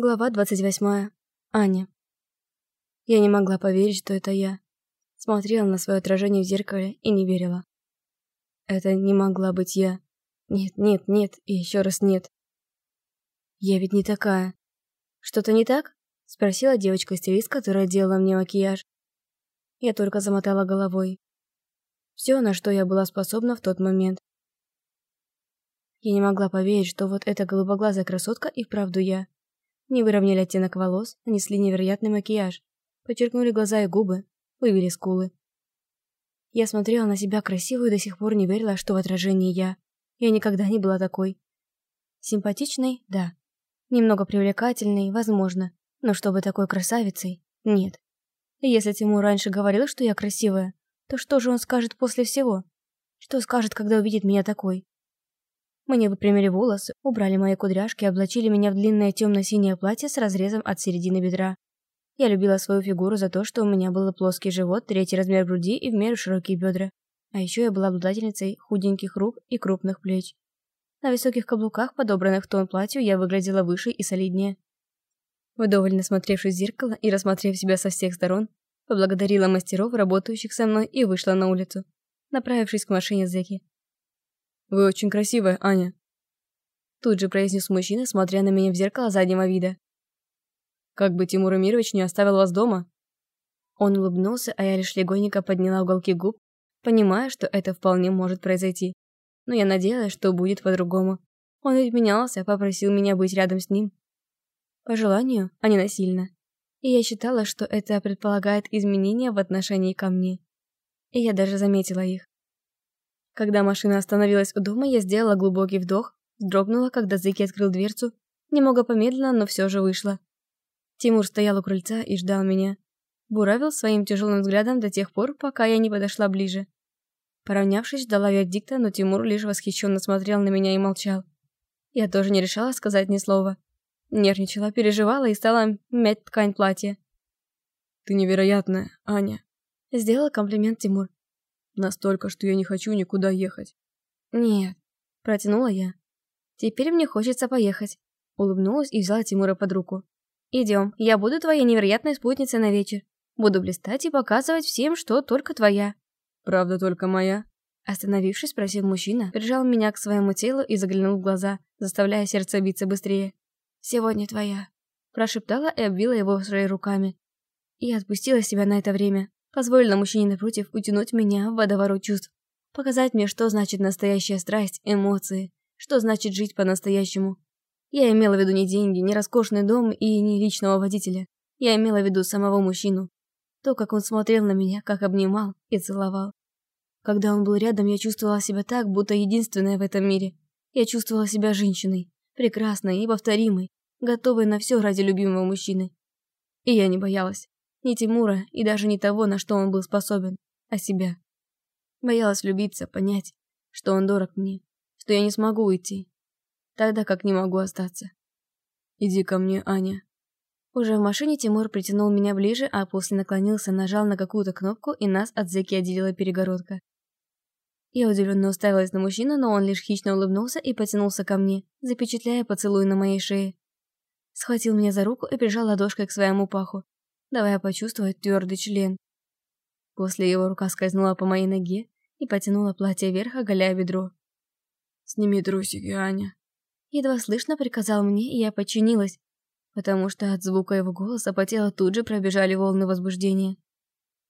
Глава 28. Аня. Я не могла поверить, что это я. Смотрела на свое отражение в зеркале и не верила. Это не могла быть я. Нет, нет, нет и еще раз нет. Я ведь не такая. Что-то не так? Спросила девочка-стилист, которая делала мне макияж. Я только замотала головой. Все, на что я была способна в тот момент. Я не могла поверить, что вот эта голубоглазая красотка и вправду я. Не выровняли оттенок волос, нанесли невероятный макияж, подчеркнули глаза и губы, вывели скулы. Я смотрела на себя красивую и до сих пор не верила, что в отражении я. Я никогда не была такой. Симпатичной – да. Немного привлекательной – возможно. Но чтобы такой красавицей – нет. И если Тимур раньше говорил, что я красивая, то что же он скажет после всего? Что скажет, когда увидит меня такой? Мне выпрямили волосы, убрали мои кудряшки и облачили меня в длинное темно-синее платье с разрезом от середины бедра. Я любила свою фигуру за то, что у меня был плоский живот, третий размер груди и в меру широкие бедра. А еще я была обладательницей худеньких рук и крупных плеч. На высоких каблуках, подобранных в тон платью, я выглядела выше и солиднее. Вдоволь насмотревшись в зеркало и рассмотрев себя со всех сторон, поблагодарила мастеров, работающих со мной, и вышла на улицу, направившись к машине Зеки. «Вы очень красивая, Аня», Тут же произнес мужчина, смотря на меня в зеркало заднего вида. «Как бы Тимур Эмирович не оставил вас дома?» Он улыбнулся, а я лишь легонько подняла уголки губ, понимая, что это вполне может произойти. Но я надеялась, что будет по-другому. Он ведь менялся, попросил меня быть рядом с ним. По желанию, а не насильно. И я считала, что это предполагает изменения в отношении ко мне. И я даже заметила их. Когда машина остановилась у дома, я сделала глубокий вдох, вздрогнула, когда Зыки открыл дверцу, немного помедленно, но все же вышла. Тимур стоял у крыльца и ждал меня. Буравил своим тяжелым взглядом до тех пор, пока я не подошла ближе. Поравнявшись, ждала вердикта, но Тимур лишь восхищенно смотрел на меня и молчал. Я тоже не решала сказать ни слова. Нервничала, переживала и стала мять ткань платья. «Ты невероятная, Аня», — сделал комплимент Тимур. Настолько, что я не хочу никуда ехать. Нет, протянула я. Теперь мне хочется поехать. Улыбнулась и взяла Тимура под руку. Идем, я буду твоей невероятной спутницей на вечер. Буду блистать и показывать всем, что только твоя. Правда только моя? Остановившись, спросил мужчина, прижал меня к своему телу и заглянул в глаза, заставляя сердце биться быстрее. «Сегодня твоя», – прошептала и обвила его своими руками. И отпустила себя на это время, Позволила мужчине напротив утянуть меня в водоворот чувств. Показать мне, что значит настоящая страсть, эмоции, что значит жить по-настоящему. Я имела в виду не деньги, не роскошный дом и не личного водителя. Я имела в виду самого мужчину. То, как он смотрел на меня, как обнимал и целовал. Когда он был рядом, я чувствовала себя так, будто единственная в этом мире. Я чувствовала себя женщиной, прекрасной и повторимой, готовой на все ради любимого мужчины. И я не боялась. Ни Тимура и даже не того, на что он был способен, а себя. Боялась влюбиться, понять, что он дорог мне, что я не смогу уйти, тогда как не могу остаться. «Иди ко мне, Аня». Уже в машине Тимур притянул меня ближе, а после наклонился, нажал на какую-то кнопку, и нас от Зеки отделила перегородка. Я удивленно уставилась на мужчину, но он лишь хищно улыбнулся и потянулся ко мне, запечатляя поцелуй на моей шее. Схватил меня за руку и прижал ладошкой к своему паху, давая почувствовать твердый член. После его рука скользнула по моей ноге и потянула платье вверх, оголяя бедро. «Сними трусики, Аня». Едва слышно приказал мне, и я подчинилась, потому что от звука его голоса по телу тут же пробежали волны возбуждения.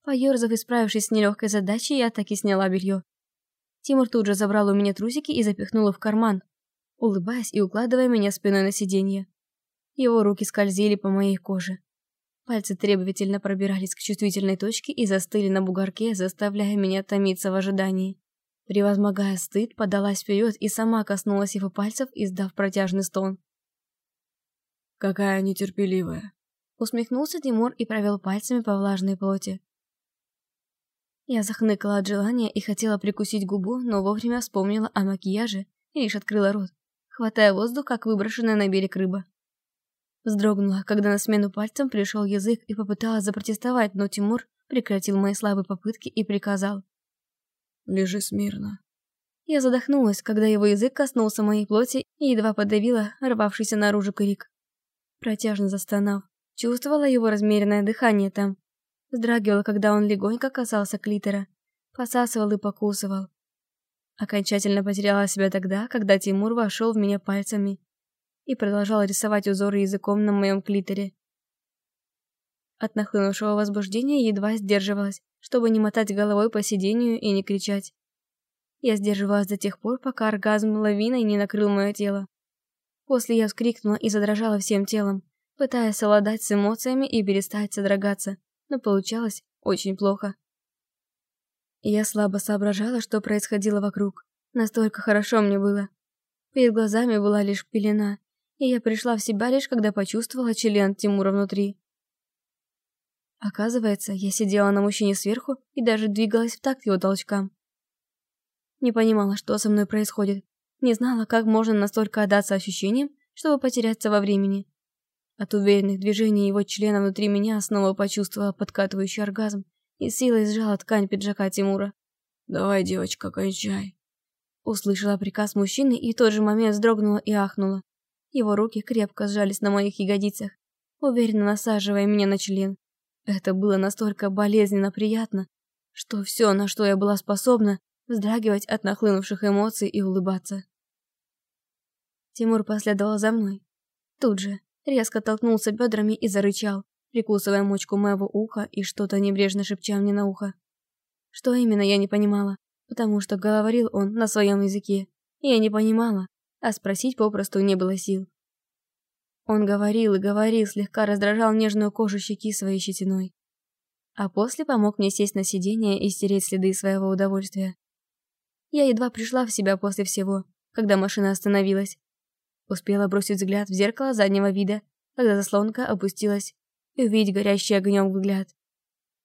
Поёрзав и справившись с нелегкой задачей, я так и сняла белье. Тимур тут же забрал у меня трусики и запихнул их в карман, улыбаясь и укладывая меня спиной на сиденье. Его руки скользили по моей коже. Пальцы требовательно пробирались к чувствительной точке и застыли на бугорке, заставляя меня томиться в ожидании. Превозмогая стыд, подалась вперед и сама коснулась его пальцев, издав протяжный стон. «Какая нетерпеливая!» Усмехнулся Тимур и провел пальцами по влажной плоти. Я захныкала от желания и хотела прикусить губу, но вовремя вспомнила о макияже и лишь открыла рот, хватая воздух, как выброшенная на берег рыба. Вздрогнула, когда на смену пальцем пришел язык и попыталась запротестовать, но Тимур прекратил мои слабые попытки и приказал. «Лежи смирно». Я задохнулась, когда его язык коснулся моей плоти и едва подавила рвавшийся наружу крик. протяжно застонав. Чувствовала его размеренное дыхание там. Вздрагивала, когда он легонько касался клитора. Посасывал и покусывал. Окончательно потеряла себя тогда, когда Тимур вошел в меня пальцами и продолжал рисовать узоры языком на моем клиторе. От нахлынувшего возбуждения едва сдерживалась, чтобы не мотать головой по сидению и не кричать. Я сдерживалась до тех пор, пока оргазм лавиной не накрыл мое тело. После я вскрикнула и задрожала всем телом, пытаясь совладать с эмоциями и перестать содрогаться, но получалось очень плохо. Я слабо соображала, что происходило вокруг. Настолько хорошо мне было. Перед глазами была лишь пелена, и я пришла в себя лишь когда почувствовала член Тимура внутри. Оказывается, я сидела на мужчине сверху и даже двигалась в такт его толчкам. Не понимала, что со мной происходит. Не знала, как можно настолько отдаться ощущениям, чтобы потеряться во времени. От уверенных движений его члена внутри меня снова почувствовала подкатывающий оргазм и силой сжала ткань пиджака Тимура. «Давай, девочка, кончай». Услышала приказ мужчины и в тот же момент вздрогнула и ахнула. Его руки крепко сжались на моих ягодицах, уверенно насаживая меня на член. Это было настолько болезненно приятно, что все, на что я была способна, вздрагивать от нахлынувших эмоций и улыбаться. Тимур последовал за мной. Тут же резко толкнулся бедрами и зарычал, прикусывая мочку моего уха и что-то небрежно шепча мне на ухо. Что именно, я не понимала, потому что говорил он на своем языке, я не понимала, а спросить попросту не было сил. Он говорил и говорил, слегка раздражал нежную кожу щеки своей щетиной. А после помог мне сесть на сиденье и стереть следы своего удовольствия. Я едва пришла в себя после всего, когда машина остановилась. Успела бросить взгляд в зеркало заднего вида, когда заслонка опустилась, и увидеть горящий огнем взгляд.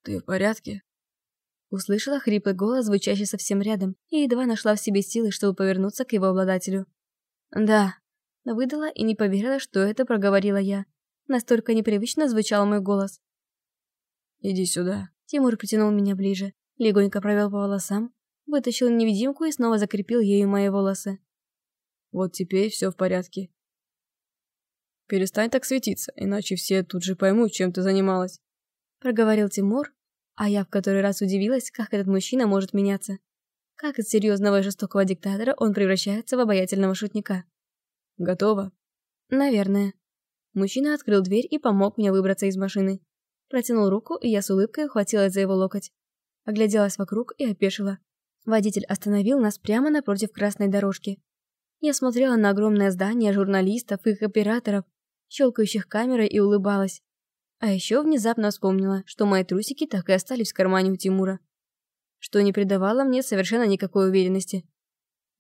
«Ты в порядке?» Услышала хриплый голос, звучащий совсем рядом, и едва нашла в себе силы, чтобы повернуться к его обладателю. «Да», выдала и не поверила, что это проговорила я. Настолько непривычно звучал мой голос. «Иди сюда». Тимур притянул меня ближе, легонько провел по волосам, вытащил невидимку и снова закрепил ею мои волосы. «Вот теперь все в порядке. Перестань так светиться, иначе все тут же поймут, чем ты занималась. Проговорил Тимур, а я в который раз удивилась, как этот мужчина может меняться. Как из серьезного и жестокого диктатора он превращается в обаятельного шутника. Готово? Наверное. Мужчина открыл дверь и помог мне выбраться из машины. Протянул руку, и я с улыбкой ухватилась за его локоть. Огляделась вокруг и опешила. Водитель остановил нас прямо напротив красной дорожки. Я смотрела на огромное здание журналистов, их операторов, щелкающих камерой и улыбалась. А еще внезапно вспомнила, что мои трусики так и остались в кармане у Тимура. Что не придавало мне совершенно никакой уверенности.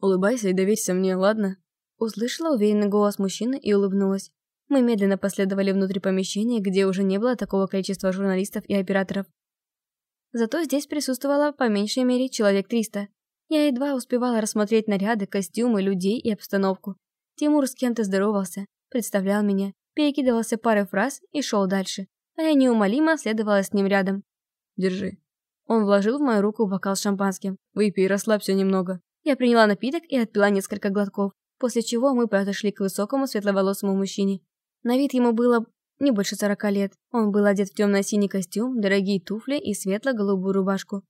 «Улыбайся и доверься мне, ладно?» Услышала уверенный голос мужчины и улыбнулась. Мы медленно последовали внутрь помещения, где уже не было такого количества журналистов и операторов. Зато здесь присутствовало по меньшей мере человек 300. Я едва успевала рассмотреть наряды, костюмы, людей и обстановку. Тимур с кем-то здоровался, представлял меня, перекидывался парой фраз и шел дальше, а я неумолимо следовала с ним рядом. «Держи». Он вложил в мою руку бокал с шампанским. «Выпей, расслабься немного». Я приняла напиток и отпила несколько глотков, после чего мы подошли к высокому светловолосому мужчине. На вид ему было не больше сорока лет. Он был одет в темно-синий костюм, дорогие туфли и светло-голубую рубашку.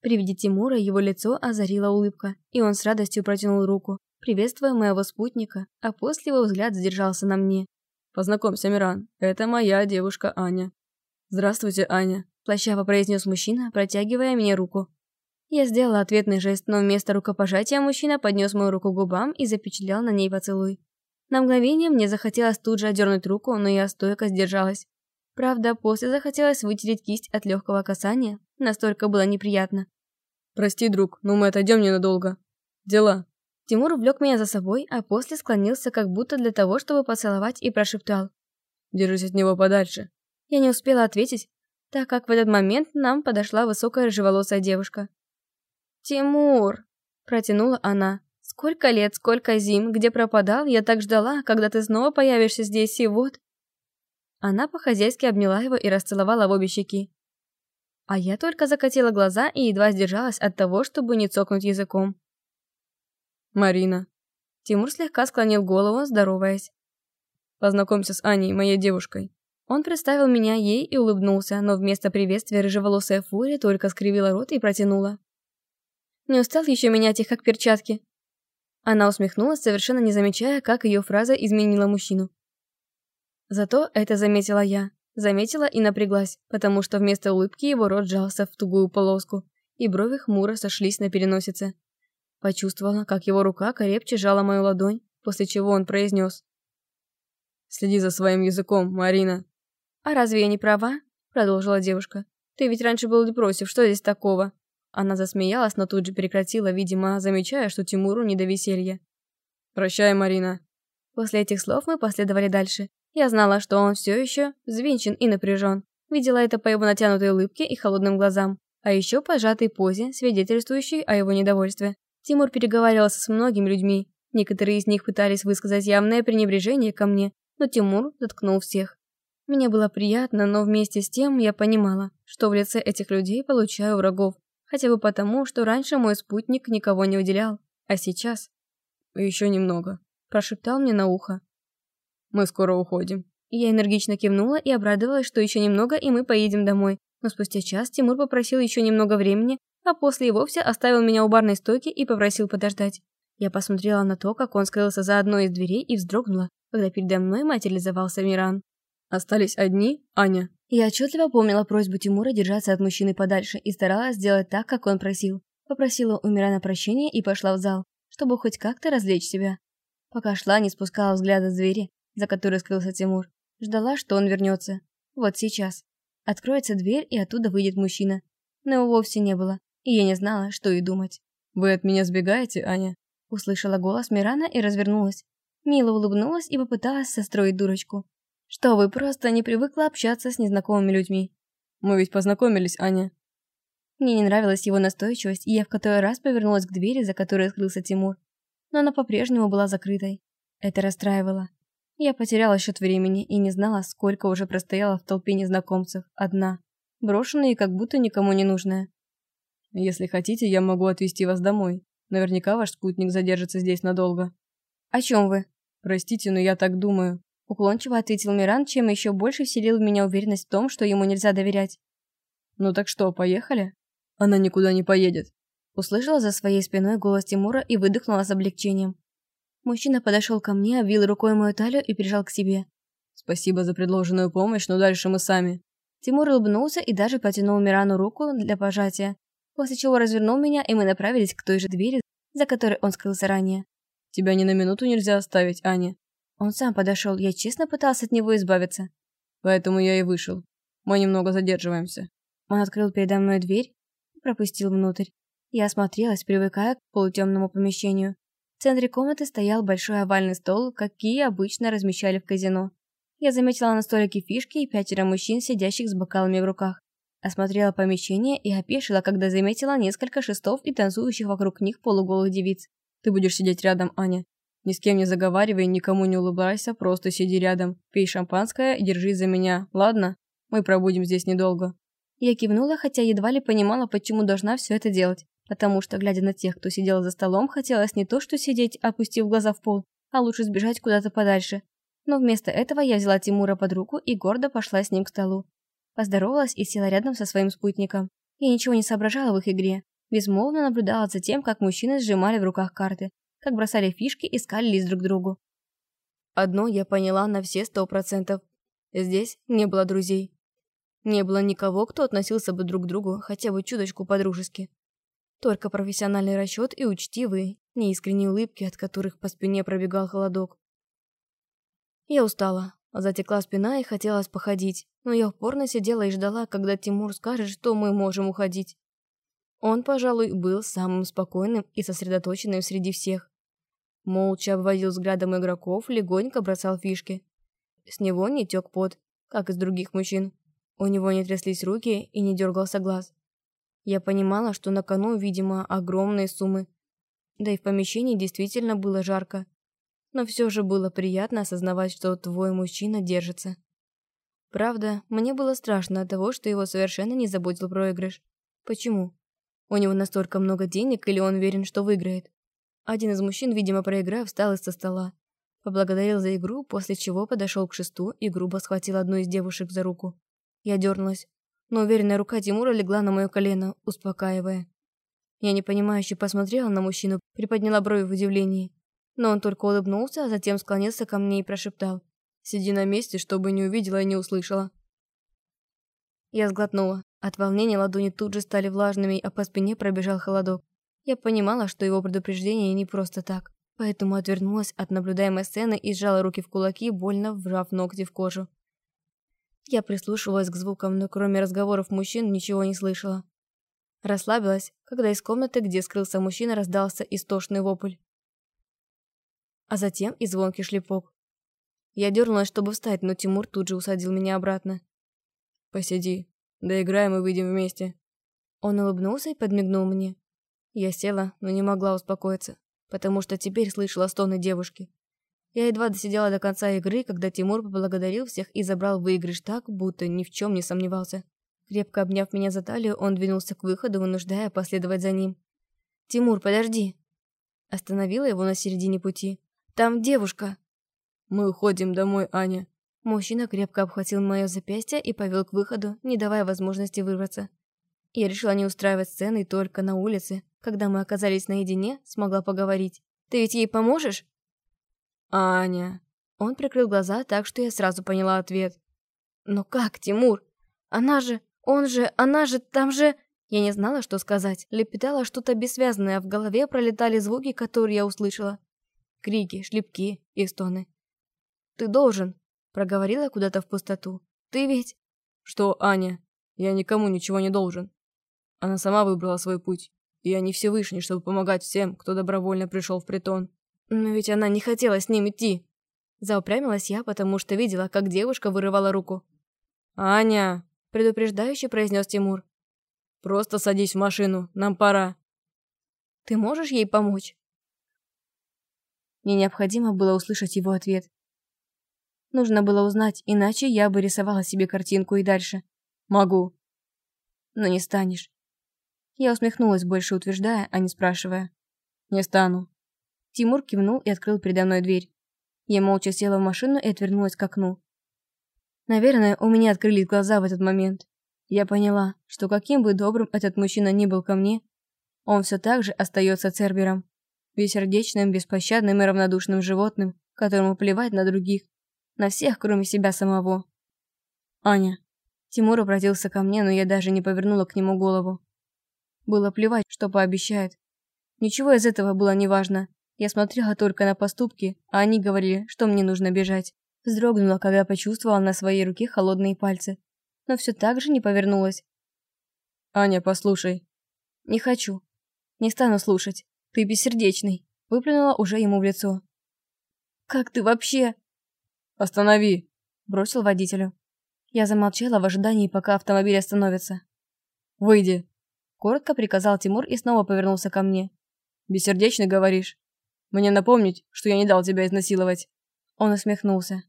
При виде Тимура его лицо озарила улыбка, и он с радостью протянул руку, приветствуя моего спутника, а после его взгляд задержался на мне. «Познакомься, Миран, это моя девушка Аня». «Здравствуйте, Аня», – плащаво произнес мужчина, протягивая мне руку. Я сделала ответный жест, но вместо рукопожатия мужчина поднес мою руку к губам и запечатлел на ней поцелуй. На мгновение мне захотелось тут же отдернуть руку, но я стойко сдержалась. Правда, после захотелось вытереть кисть от легкого касания, настолько было неприятно. «Прости, друг, но мы отойдем ненадолго. Дела». Тимур увлек меня за собой, а после склонился как будто для того, чтобы поцеловать и прошептал. «Держись от него подальше». Я не успела ответить, так как в этот момент нам подошла высокая рыжеволосая девушка. «Тимур!» – протянула она. «Сколько лет, сколько зим, где пропадал, я так ждала, когда ты снова появишься здесь, и вот...» Она по-хозяйски обняла его и расцеловала в обе щеки. А я только закатила глаза и едва сдержалась от того, чтобы не цокнуть языком. «Марина». Тимур слегка склонил голову, здороваясь. Познакомься с Аней, моей девушкой». Он представил меня ей и улыбнулся, но вместо приветствия рыжеволосая фурия только скривила рот и протянула. «Не устал еще менять их, как перчатки?» Она усмехнулась, совершенно не замечая, как ее фраза изменила мужчину. Зато это заметила я. Заметила и напряглась, потому что вместо улыбки его рот сжался в тугую полоску, и брови хмуро сошлись на переносице. Почувствовала, как его рука крепче жала мою ладонь, после чего он произнес. «Следи за своим языком, Марина». «А разве я не права?» – продолжила девушка. «Ты ведь раньше был не что здесь такого?» Она засмеялась, но тут же прекратила, видимо, замечая, что Тимуру не до веселья. «Прощай, Марина». После этих слов мы последовали дальше. Я знала, что он все еще взвинчен и напряжен. Видела это по его натянутой улыбке и холодным глазам, а еще по сжатой позе, свидетельствующей о его недовольстве. Тимур переговаривался с многими людьми. Некоторые из них пытались высказать явное пренебрежение ко мне, но Тимур заткнул всех. Мне было приятно, но вместе с тем я понимала, что в лице этих людей получаю врагов, хотя бы потому, что раньше мой спутник никого не выделял, а сейчас... «Еще немного», – прошептал мне на ухо. «Мы скоро уходим». Я энергично кивнула и обрадовалась, что еще немного, и мы поедем домой. Но спустя час Тимур попросил еще немного времени, а после и вовсе оставил меня у барной стойки и попросил подождать. Я посмотрела на то, как он скрылся за одной из дверей и вздрогнула, когда передо мной материализовался Миран. «Остались одни, Аня?» Я отчетливо помнила просьбу Тимура держаться от мужчины подальше и старалась сделать так, как он просил. Попросила у Мирана прощения и пошла в зал, чтобы хоть как-то развлечь себя. Пока шла, не спускала взгляда с двери, за которой скрылся Тимур. Ждала, что он вернется. Вот сейчас. Откроется дверь, и оттуда выйдет мужчина. Но его вовсе не было, и я не знала, что и думать. «Вы от меня сбегаете, Аня?» Услышала голос Мирана и развернулась. Мило улыбнулась и попыталась состроить дурочку. Что вы просто не привыкла общаться с незнакомыми людьми. Мы ведь познакомились, Аня. Мне не нравилась его настойчивость, и я в который раз повернулась к двери, за которой скрылся Тимур. Но она по-прежнему была закрытой. Это расстраивало. Я потеряла счет времени и не знала, сколько уже простояла в толпе незнакомцев, одна. Брошенная и как будто никому не нужная. Если хотите, я могу отвезти вас домой. Наверняка ваш спутник задержится здесь надолго. О чем вы? Простите, но я так думаю. Уклончиво ответил Миран, чем еще больше вселил в меня уверенность в том, что ему нельзя доверять. Ну так что, поехали? Она никуда не поедет. Услышала за своей спиной голос Тимура и выдохнула с облегчением. Мужчина подошел ко мне, обвил рукой мою талию и прижал к себе. «Спасибо за предложенную помощь, но дальше мы сами». Тимур улыбнулся и даже потянул Мирану руку для пожатия, после чего развернул меня, и мы направились к той же двери, за которой он скрылся ранее. «Тебя ни на минуту нельзя оставить, Аня». Он сам подошел, я честно пытался от него избавиться. Поэтому я и вышел. Мы немного задерживаемся. Он открыл передо мной дверь и пропустил внутрь. Я осмотрелась, привыкая к полутемному помещению. В центре комнаты стоял большой овальный стол, какие обычно размещали в казино. Я заметила на столике фишки и пятеро мужчин, сидящих с бокалами в руках. Осмотрела помещение и опешила, когда заметила несколько шестов и танцующих вокруг них полуголых девиц. «Ты будешь сидеть рядом, Аня. Ни с кем не заговаривай, никому не улыбайся, просто сиди рядом. Пей шампанское и держись за меня, ладно? Мы пробудем здесь недолго». Я кивнула, хотя едва ли понимала, почему должна все это делать потому что, глядя на тех, кто сидел за столом, хотелось не то что сидеть, опустив глаза в пол, а лучше сбежать куда-то подальше. Но вместо этого я взяла Тимура под руку и гордо пошла с ним к столу. Поздоровалась и села рядом со своим спутником. Я ничего не соображала в их игре. Безмолвно наблюдала за тем, как мужчины сжимали в руках карты, как бросали фишки и скалились друг другу. Одно я поняла на все сто процентов. Здесь не было друзей. Не было никого, кто относился бы друг к другу хотя бы чуточку по-дружески. Только профессиональный расчет и учтивые, неискренние улыбки, от которых по спине пробегал холодок. Я устала, затекла спина и хотелось походить, но я упорно сидела и ждала, когда Тимур скажет, что мы можем уходить. Он, пожалуй, был самым спокойным и сосредоточенным среди всех. Молча обводил взглядом игроков, легонько бросал фишки. С него не тек пот, как из других мужчин. У него не тряслись руки и не дергался глаз. Я понимала, что на кону, видимо, огромные суммы. Да и в помещении действительно было жарко. Но все же было приятно осознавать, что твой мужчина держится. Правда, мне было страшно от того, что его совершенно не заботил проигрыш. Почему? У него настолько много денег или он уверен, что выиграет? Один из мужчин, видимо, проиграв, встал из-за стола. Поблагодарил за игру, после чего подошел к шесту и грубо схватил одну из девушек за руку. Я дернулась, но уверенная рука Тимура легла на мое колено, успокаивая. Я непонимающе посмотрела на мужчину, приподняла брови в удивлении. Но он только улыбнулся, а затем склонился ко мне и прошептал. «Сиди на месте, чтобы не увидела и не услышала». Я сглотнула. От волнения ладони тут же стали влажными, а по спине пробежал холодок. Я понимала, что его предупреждение не просто так, поэтому отвернулась от наблюдаемой сцены и сжала руки в кулаки, больно вжав ногти в кожу. Я прислушивалась к звукам, но кроме разговоров мужчин ничего не слышала. Расслабилась, когда из комнаты, где скрылся мужчина, раздался истошный вопль. А затем и звонкий шлепок. Я дернулась, чтобы встать, но Тимур тут же усадил меня обратно. «Посиди, доиграем и выйдем вместе». Он улыбнулся и подмигнул мне. Я села, но не могла успокоиться, потому что теперь слышала стоны девушки. Я едва досидела до конца игры, когда Тимур поблагодарил всех и забрал выигрыш так, будто ни в чем не сомневался. Крепко обняв меня за талию, он двинулся к выходу, вынуждая последовать за ним. «Тимур, подожди!» Остановила его на середине пути. «Там девушка!» «Мы уходим домой, Аня!» Мужчина крепко обхватил мое запястье и повел к выходу, не давая возможности вырваться. Я решила не устраивать сцены только на улице. Когда мы оказались наедине, смогла поговорить. «Ты ведь ей поможешь?» «Аня...» Он прикрыл глаза так, что я сразу поняла ответ. «Но как, Тимур? Она же... Он же... Она же... Там же...» Я не знала, что сказать. Лепетала что-то бессвязное, а в голове пролетали звуки, которые я услышала. Крики, шлепки и стоны. «Ты должен...» Проговорила куда-то в пустоту. «Ты ведь...» «Что, Аня? Я никому ничего не должен. Она сама выбрала свой путь. И я не Всевышний, чтобы помогать всем, кто добровольно пришел в притон. Но ведь она не хотела с ним идти. Заупрямилась я, потому что видела, как девушка вырывала руку. «Аня!» – предупреждающе произнес Тимур. «Просто садись в машину, нам пора». «Ты можешь ей помочь?» Мне необходимо было услышать его ответ. Нужно было узнать, иначе я бы рисовала себе картинку и дальше. «Могу». «Но не станешь». Я усмехнулась, больше утверждая, а не спрашивая. «Не стану». Тимур кивнул и открыл передо мной дверь. Я молча села в машину и отвернулась к окну. Наверное, у меня открылись глаза в этот момент. Я поняла, что каким бы добрым этот мужчина ни был ко мне, он все так же остается Цербером. Бессердечным, беспощадным и равнодушным животным, которому плевать на других, на всех, кроме себя самого. «Аня». Тимур обратился ко мне, но я даже не повернула к нему голову. Было плевать, что пообещает. Ничего из этого было неважно. Я смотрела только на поступки, а они говорили, что мне нужно бежать. Вздрогнула, когда почувствовала на своей руке холодные пальцы. Но все так же не повернулась. «Аня, послушай». «Не хочу. Не стану слушать. Ты бессердечный». Выплюнула уже ему в лицо. «Как ты вообще?» «Останови!» Бросил водителю. Я замолчала в ожидании, пока автомобиль остановится. «Выйди!» Коротко приказал Тимур и снова повернулся ко мне. «Бессердечно говоришь?» Мне напомнить, что я не дал тебя изнасиловать?» Он усмехнулся.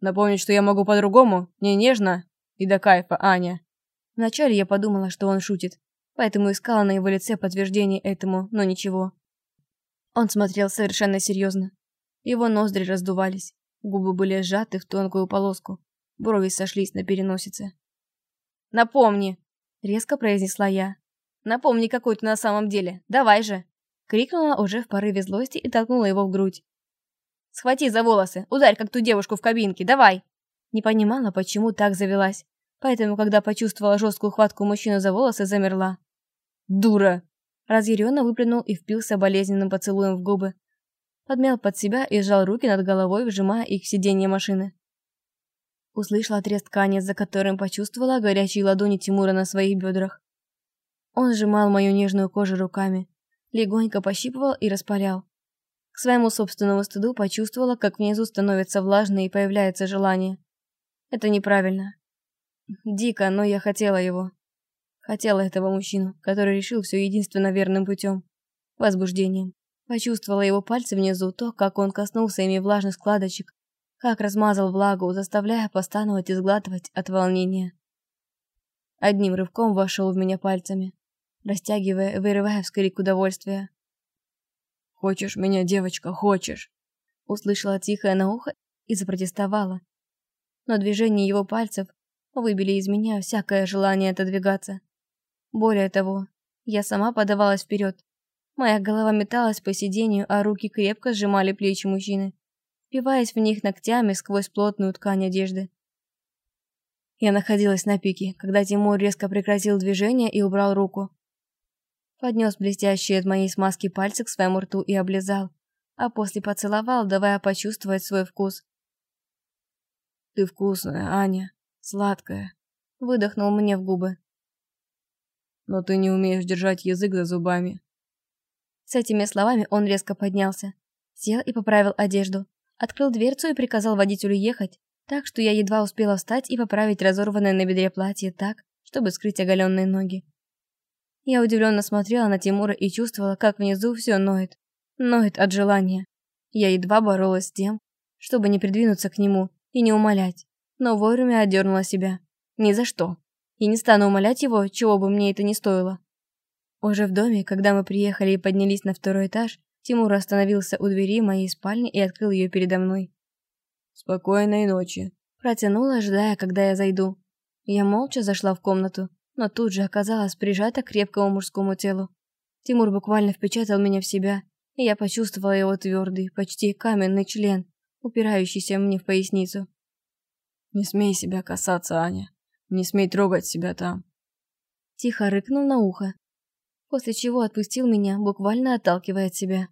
«Напомнить, что я могу по-другому, не нежно и до кайфа, Аня». Вначале я подумала, что он шутит, поэтому искала на его лице подтверждение этому, но ничего. Он смотрел совершенно серьезно. Его ноздри раздувались, губы были сжаты в тонкую полоску, брови сошлись на переносице. «Напомни!» — резко произнесла я. «Напомни, какой ты на самом деле. Давай же!» Крикнула уже в порыве злости и толкнула его в грудь. «Схвати за волосы! Ударь, как ту девушку в кабинке! Давай!» Не понимала, почему так завелась. Поэтому, когда почувствовала жесткую хватку мужчины за волосы, замерла. «Дура!» Разъяренно выплюнул и впился болезненным поцелуем в губы. Подмял под себя и сжал руки над головой, вжимая их в сиденье машины. Услышала треск ткани, за которым почувствовала горячие ладони Тимура на своих бедрах. Он сжимал мою нежную кожу руками, легонько пощипывал и распалял. К своему собственному стыду почувствовала, как внизу становится влажно и появляется желание. Это неправильно. Дико, но я хотела его. Хотела этого мужчину, который решил все единственно верным путем. Возбуждением. Почувствовала его пальцы внизу, то, как он коснулся ими влажных складочек, как размазал влагу, заставляя постановать и сглатывать от волнения. Одним рывком вошел в меня пальцами растягивая, вырывая вскрик удовольствия. «Хочешь меня, девочка, хочешь?» услышала тихое на ухо и запротестовала. Но движения его пальцев выбили из меня всякое желание отодвигаться. Более того, я сама подавалась вперед. Моя голова металась по сиденью, а руки крепко сжимали плечи мужчины, впиваясь в них ногтями сквозь плотную ткань одежды. Я находилась на пике, когда Тимур резко прекратил движение и убрал руку. Поднес блестящие от моей смазки пальцы к своему рту и облизал, а после поцеловал, давая почувствовать свой вкус. «Ты вкусная, Аня, сладкая», — выдохнул мне в губы. «Но ты не умеешь держать язык за зубами». С этими словами он резко поднялся, сел и поправил одежду, открыл дверцу и приказал водителю ехать, так что я едва успела встать и поправить разорванное на бедре платье так, чтобы скрыть оголенные ноги. Я удивленно смотрела на Тимура и чувствовала, как внизу все ноет. Ноет от желания. Я едва боролась с тем, чтобы не придвинуться к нему и не умолять, но вовремя отдернула себя. Ни за что. И не стану умолять его, чего бы мне это ни стоило. Уже в доме, когда мы приехали и поднялись на второй этаж, Тимур остановился у двери моей спальни и открыл ее передо мной. «Спокойной ночи», – протянула, ожидая, когда я зайду. Я молча зашла в комнату, но тут же оказалась прижата к крепкому мужскому телу. Тимур буквально впечатал меня в себя, и я почувствовала его твердый, почти каменный член, упирающийся мне в поясницу. «Не смей себя касаться, Аня. Не смей трогать себя там». Тихо рыкнул на ухо, после чего отпустил меня, буквально отталкивая от себя.